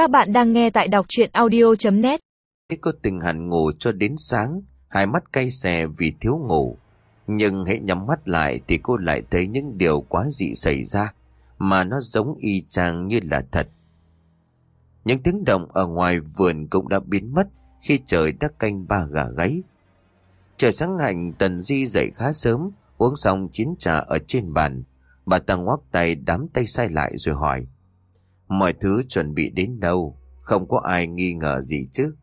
Các bạn đang nghe tại đọc chuyện audio.net Cô tình hẳn ngủ cho đến sáng, hai mắt cay xè vì thiếu ngủ. Nhưng hãy nhắm mắt lại thì cô lại thấy những điều quá dị xảy ra, mà nó giống y chang như là thật. Những tiếng động ở ngoài vườn cũng đã biến mất khi trời đã canh ba gà gáy. Trời sáng hạnh Tần Di dậy khá sớm, uống xong chín trà ở trên bàn. Bà ta ngoắc tay đám tay sai lại rồi hỏi. Mọi thứ chuẩn bị đến đâu, không có ai nghi ngờ gì chứ.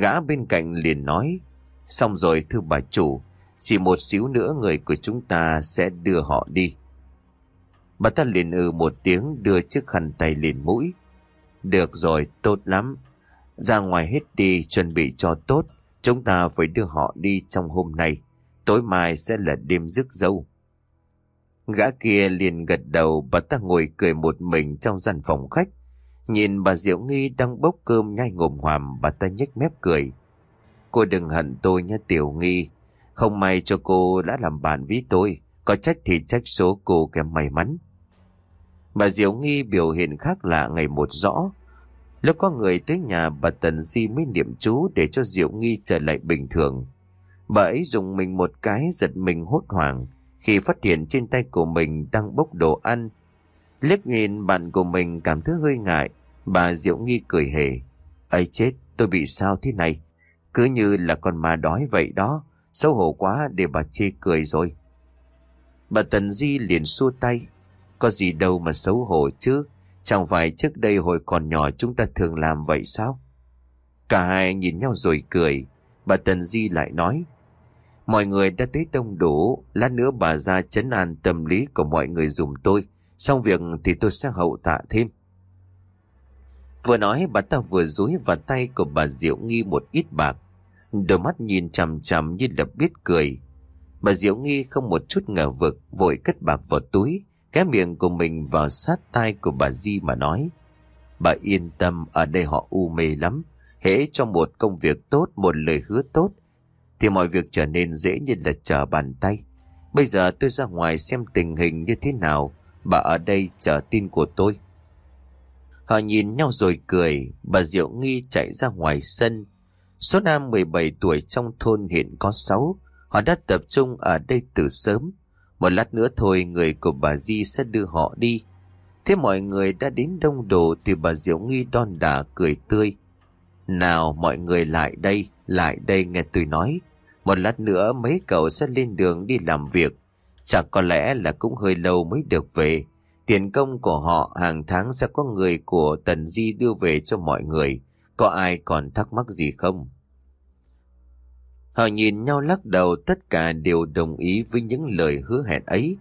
Gã bên cạnh liền nói, xong rồi thưa bà chủ, chỉ một xíu nữa người của chúng ta sẽ đưa họ đi. Bà ta liền ừ một tiếng đưa chiếc khăn tay lên mũi. Được rồi, tốt lắm. Ra ngoài hết đi, chuẩn bị cho tốt. Chúng ta phải đưa họ đi trong hôm nay. Tối mai sẽ là đêm rước dâu. Gã kia liền gật đầu bà ta ngồi cười một mình trong gian phòng khách. Nhìn bà Diệu Nghi đang bốc cơm nhai ngồm hoàm bà ta nhếch mép cười. Cô đừng hận tôi nha Tiểu Nghi. Không may cho cô đã làm bạn với tôi. Có trách thì trách số cô kém may mắn. Bà Diệu Nghi biểu hiện khác lạ ngày một rõ. Lúc có người tới nhà, bà Tần Di mới niệm chú để cho Diệu Nghi trở lại bình thường. Bà ấy dùng mình một cái, giật mình hốt hoảng khi phát hiện trên tay của mình đang bốc đồ ăn. Liếc nhìn bạn của mình cảm thấy hơi ngại, bà Diệu Nghi cười hề. ấy chết, tôi bị sao thế này? Cứ như là con ma đói vậy đó, xấu hổ quá để bà chê cười rồi. Bà Tần Di liền xua tay. Có gì đâu mà xấu hổ chứ, chẳng phải trước đây hồi còn nhỏ chúng ta thường làm vậy sao? Cả hai nhìn nhau rồi cười, bà Tần Di lại nói. Mọi người đã tới đông đủ, lát nữa bà ra chấn an tâm lý của mọi người dùng tôi. Xong việc thì tôi sẽ hậu tạ thêm. Vừa nói bà ta vừa dúi vào tay của bà Diệu Nghi một ít bạc. Đôi mắt nhìn chằm chằm như là biết cười. Bà Diệu Nghi không một chút ngờ vực, vội cất bạc vào túi, cái miệng của mình vào sát tai của bà Di mà nói. Bà yên tâm, ở đây họ u mê lắm. Hễ cho một công việc tốt, một lời hứa tốt, thì mọi việc trở nên dễ như là trở bàn tay. Bây giờ tôi ra ngoài xem tình hình như thế nào, bà ở đây chờ tin của tôi. Họ nhìn nhau rồi cười, bà Diệu Nghi chạy ra ngoài sân. Số nam 17 tuổi trong thôn hiện có 6, họ đã tập trung ở đây từ sớm. Một lát nữa thôi người của bà Di sẽ đưa họ đi. Thế mọi người đã đến đông đủ thì bà Diệu Nghi đon đả cười tươi. Nào mọi người lại đây, lại đây nghe tôi nói. Một lát nữa mấy cậu sẽ lên đường đi làm việc. chẳng có lẽ là cũng hơi lâu mới được về. Tiền công của họ hàng tháng sẽ có người của Tần Di đưa về cho mọi người. Có ai còn thắc mắc gì không? Họ nhìn nhau lắc đầu, tất cả đều đồng ý với những lời hứa hẹn ấy.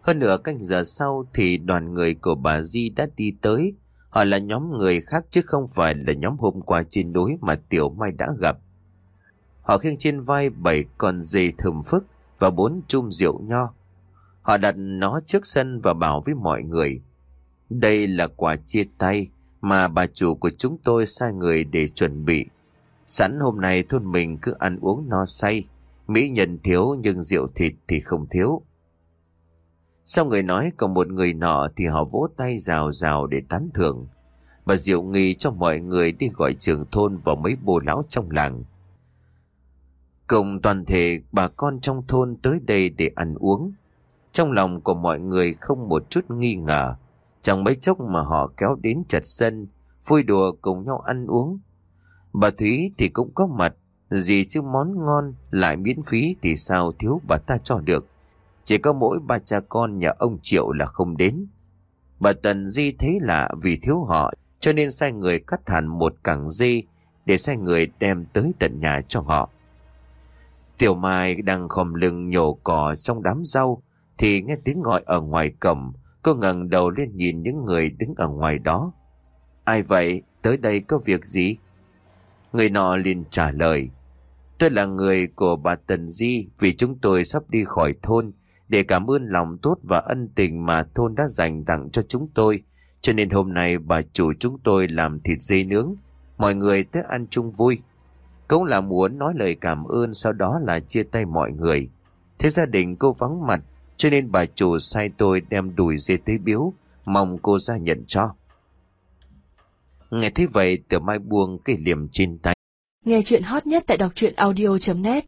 Hơn nửa canh giờ sau thì đoàn người của bà Di đã đi tới. Họ là nhóm người khác chứ không phải là nhóm hôm qua trên núi mà Tiểu Mai đã gặp. Họ khiêng trên vai bảy con dê thơm phức và bốn chum rượu nho. Họ đặt nó trước sân và bảo với mọi người. Đây là quà chia tay mà bà chủ của chúng tôi sai người để chuẩn bị. Sẵn hôm nay thôn mình cứ ăn uống no say. Mỹ nhân thiếu nhưng rượu thịt thì không thiếu. Sau người nói còn một người nọ thì họ vỗ tay rào rào để tán thưởng. Bà Diệu nghi cho mọi người đi gọi trường thôn và mấy bồ lão trong làng. Cùng toàn thể bà con trong thôn tới đây để ăn uống. Trong lòng của mọi người không một chút nghi ngờ. Chẳng mấy chốc mà họ kéo đến chật sân, vui đùa cùng nhau ăn uống. Bà Thúy thì cũng có mặt, gì chứ món ngon lại miễn phí thì sao thiếu bà ta cho được. Chỉ có mỗi ba cha con nhà ông Triệu là không đến. Bà Tần Di thấy lạ vì thiếu họ cho nên sai người cắt hẳn một cẳng di để sai người đem tới tận nhà cho họ. Tiểu Mai đang khom lưng nhổ cỏ trong đám rau, thì nghe tiếng gọi ở ngoài cổng. Cô ngẩng đầu lên nhìn những người đứng ở ngoài đó. Ai vậy? Tới đây có việc gì? Người nọ liền trả lời. Tôi là người của bà Tần Di, vì chúng tôi sắp đi khỏi thôn để cảm ơn lòng tốt và ân tình mà thôn đã dành tặng cho chúng tôi. Cho nên hôm nay bà chủ chúng tôi làm thịt dê nướng. Mọi người tới ăn chung vui. Cũng là muốn nói lời cảm ơn, sau đó là chia tay mọi người. Thế gia đình cô vắng mặt, cho nên bà chủ sai tôi đem đùi dê tới biếu, mong cô ra nhận cho. Nghe thấy vậy, Tiểu Mai buông cái liềm trên tay. Nghe chuyện hot nhất tại đọc truyện audio.net